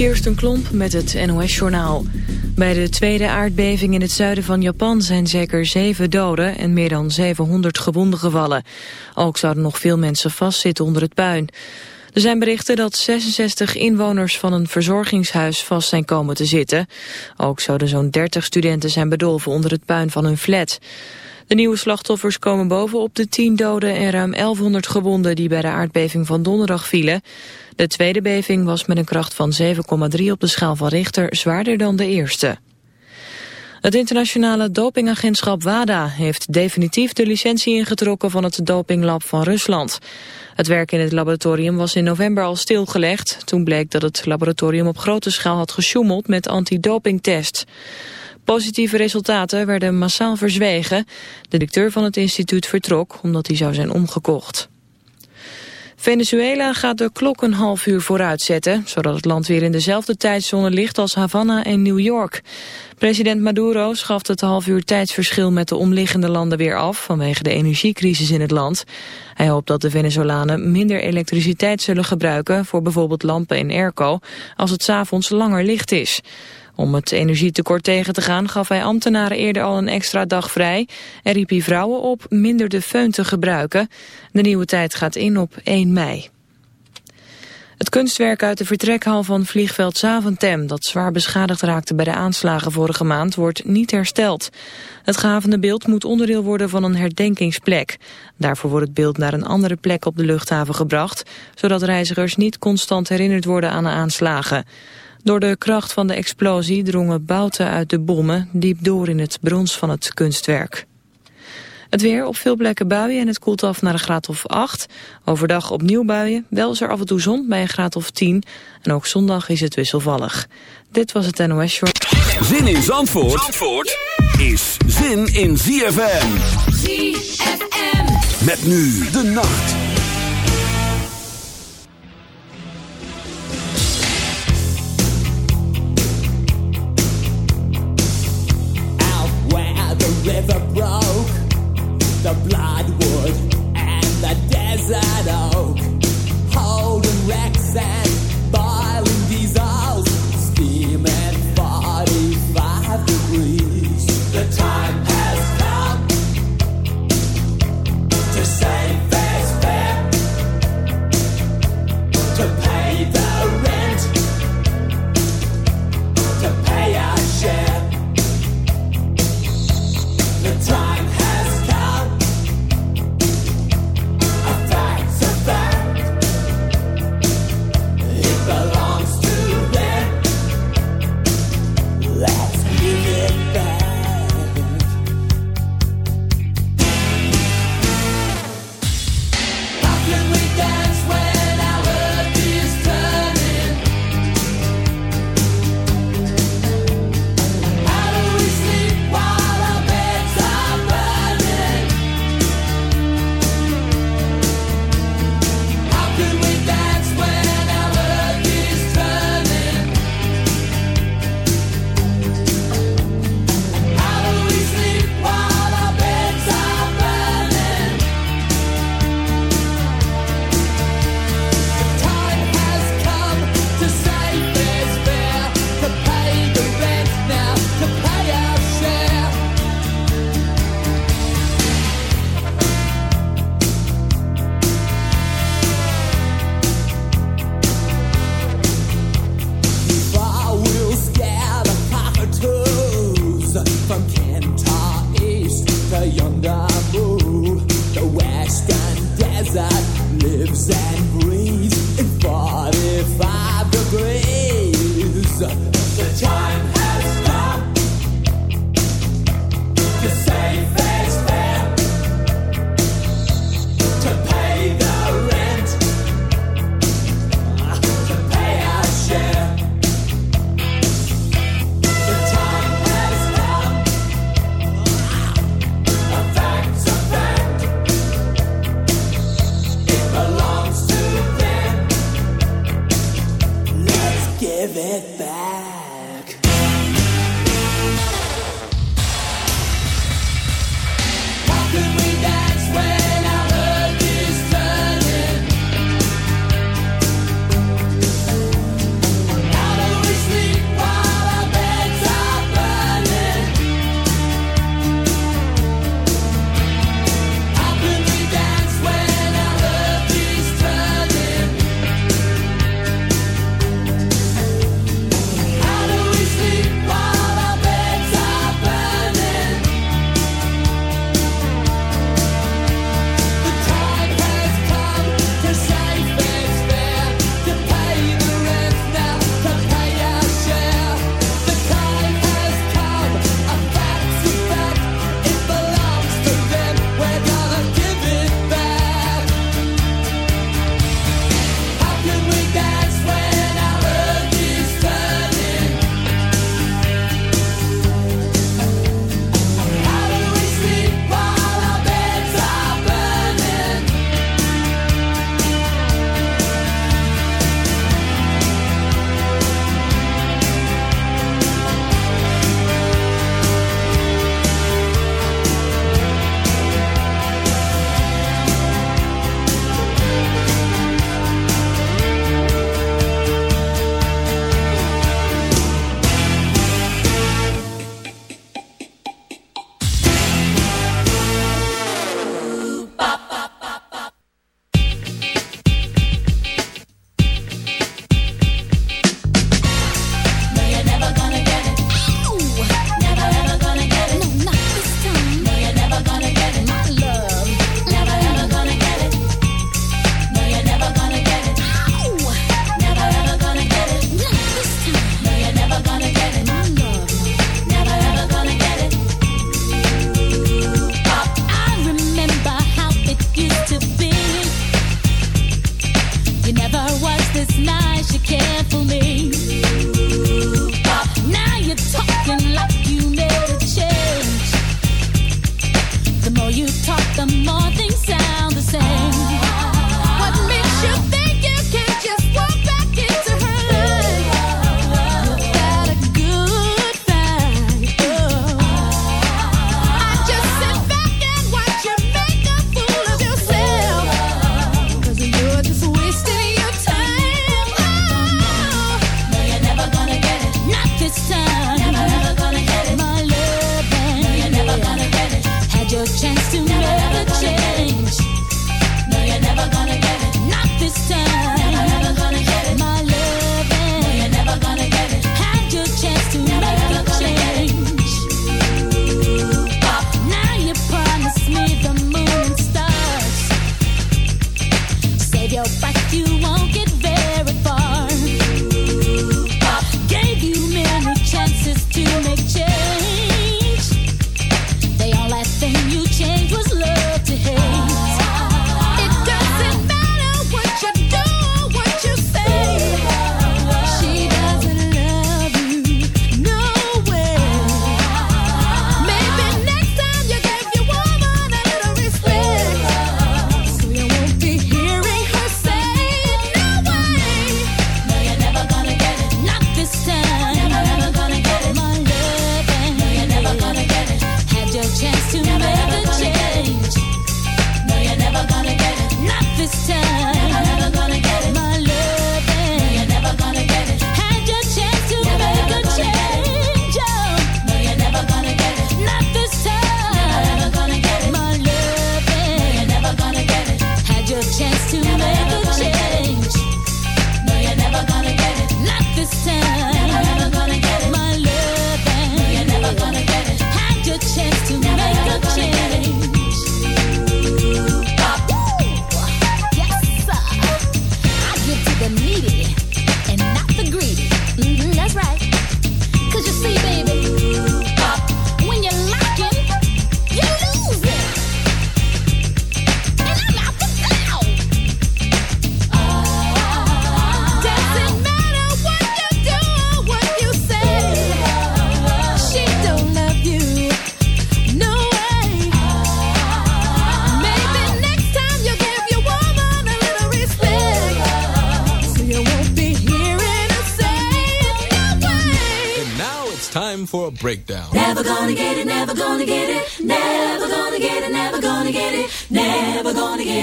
Kirsten Klomp met het NOS-journaal. Bij de tweede aardbeving in het zuiden van Japan zijn zeker zeven doden en meer dan 700 gewonden gevallen. Ook zouden nog veel mensen vastzitten onder het puin. Er zijn berichten dat 66 inwoners van een verzorgingshuis vast zijn komen te zitten. Ook zouden zo'n 30 studenten zijn bedolven onder het puin van hun flat. De nieuwe slachtoffers komen bovenop de 10 doden en ruim 1100 gewonden die bij de aardbeving van donderdag vielen. De tweede beving was met een kracht van 7,3 op de schaal van Richter zwaarder dan de eerste. Het internationale dopingagentschap WADA heeft definitief de licentie ingetrokken van het dopinglab van Rusland. Het werk in het laboratorium was in november al stilgelegd. Toen bleek dat het laboratorium op grote schaal had gesjoemeld met antidopingtests. Positieve resultaten werden massaal verzwegen. De directeur van het instituut vertrok omdat hij zou zijn omgekocht. Venezuela gaat de klok een half uur vooruit zetten, zodat het land weer in dezelfde tijdzone ligt als Havana en New York. President Maduro schaft het half uur tijdsverschil met de omliggende landen weer af vanwege de energiecrisis in het land. Hij hoopt dat de Venezolanen minder elektriciteit zullen gebruiken voor bijvoorbeeld lampen en airco als het s'avonds langer licht is. Om het energietekort tegen te gaan gaf hij ambtenaren eerder al een extra dag vrij en riep hij vrouwen op minder de föhn te gebruiken. De nieuwe tijd gaat in op 1 mei. Het kunstwerk uit de vertrekhal van vliegveld Zaventem... dat zwaar beschadigd raakte bij de aanslagen vorige maand... wordt niet hersteld. Het gavende beeld moet onderdeel worden van een herdenkingsplek. Daarvoor wordt het beeld naar een andere plek op de luchthaven gebracht... zodat reizigers niet constant herinnerd worden aan de aanslagen. Door de kracht van de explosie drongen bouten uit de bommen diep door in het brons van het kunstwerk. Het weer op veel plekken buien en het koelt af naar een graad of 8. Overdag opnieuw buien, wel is er af en toe zon bij een graad of 10. En ook zondag is het wisselvallig. Dit was het NOS Short. Zin in Zandvoort, Zandvoort is zin in ZFM. ZFM. Met nu de nacht.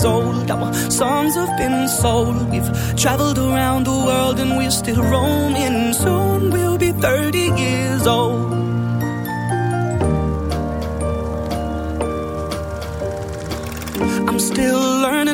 years old. Our songs have been sold. We've traveled around the world and we're still roaming. Soon we'll be 30 years old. I'm still learning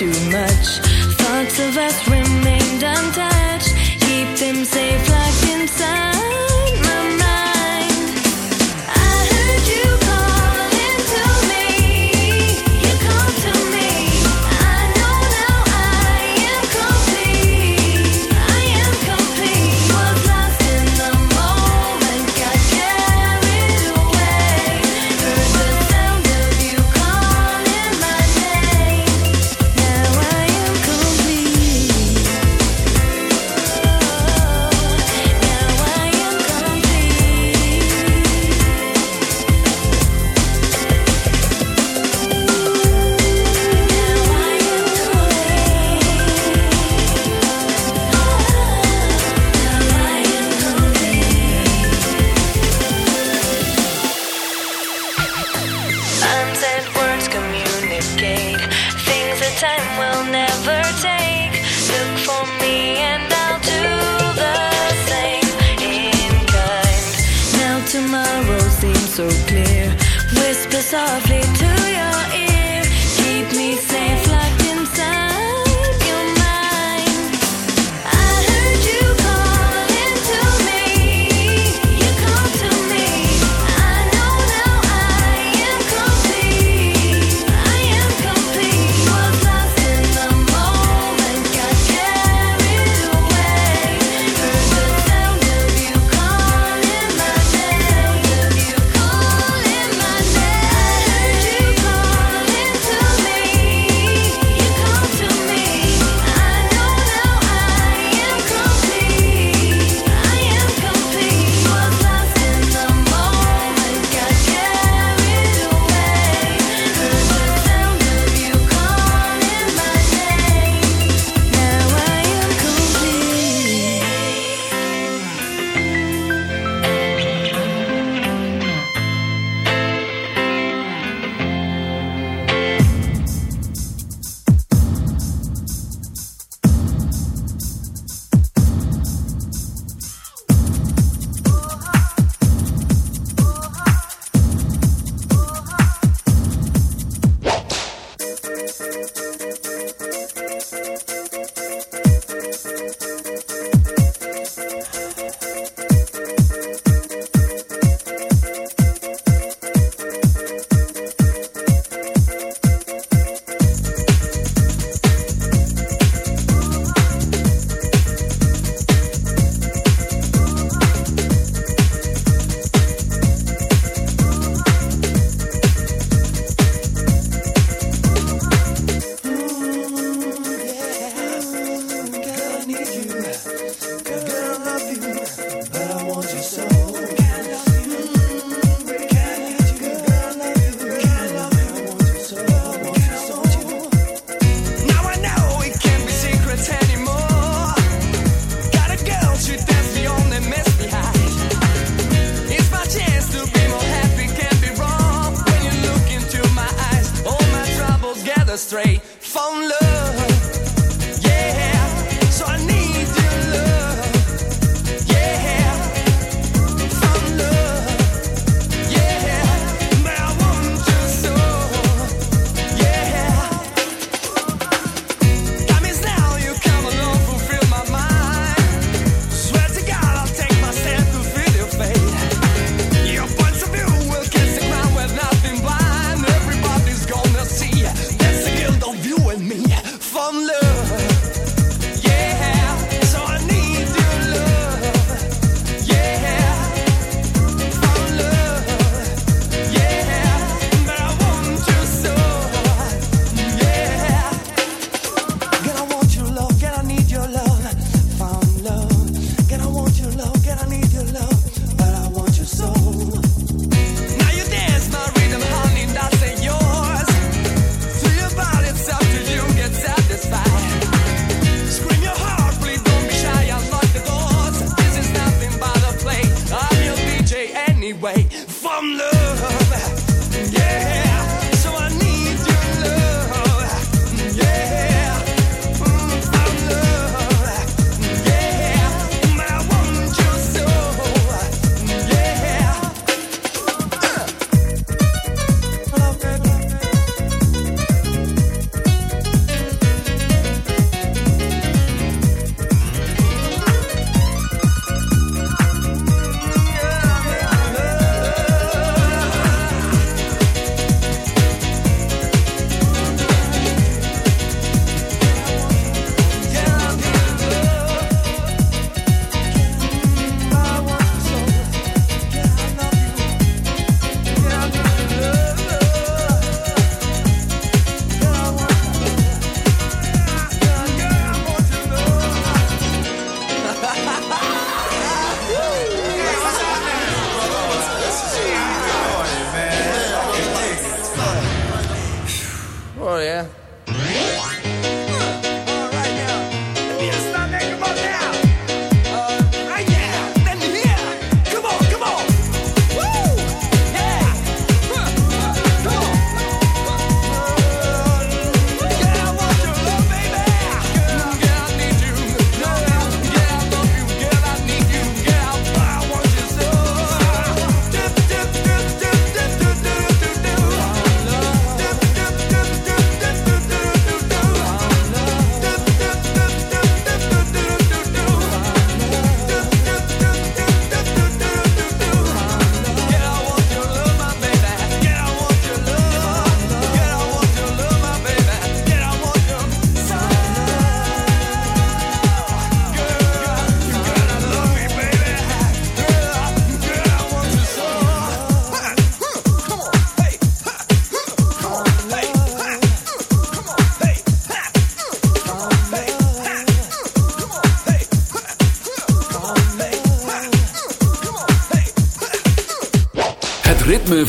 too much. Thoughts of us remained untouched. Keep them safe.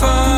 far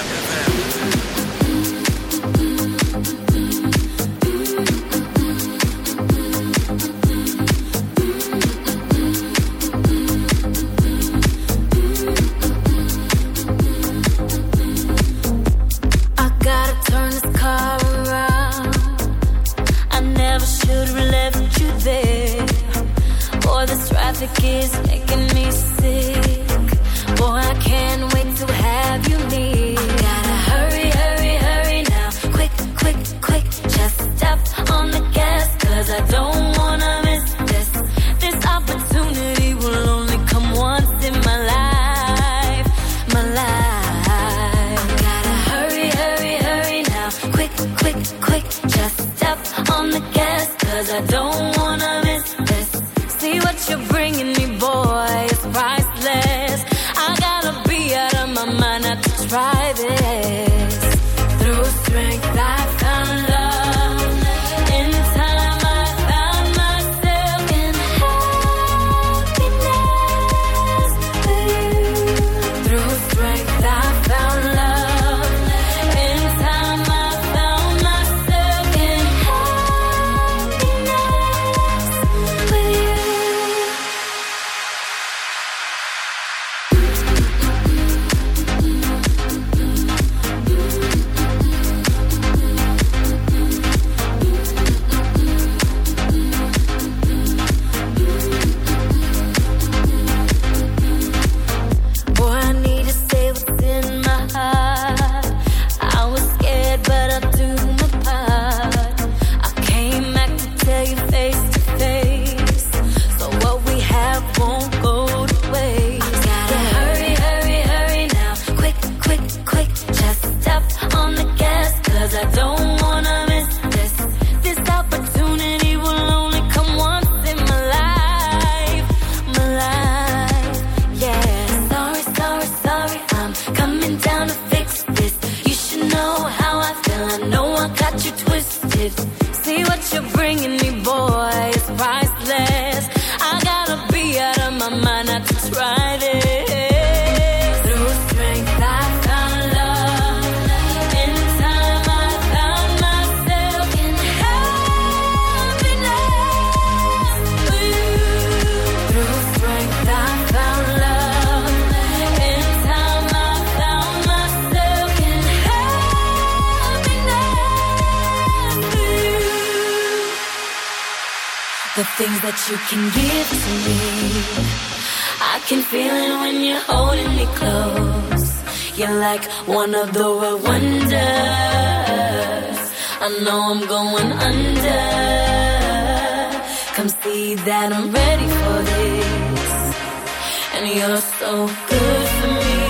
and you're so good for me.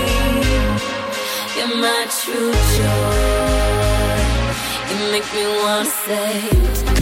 You're my true joy. You make me wanna say.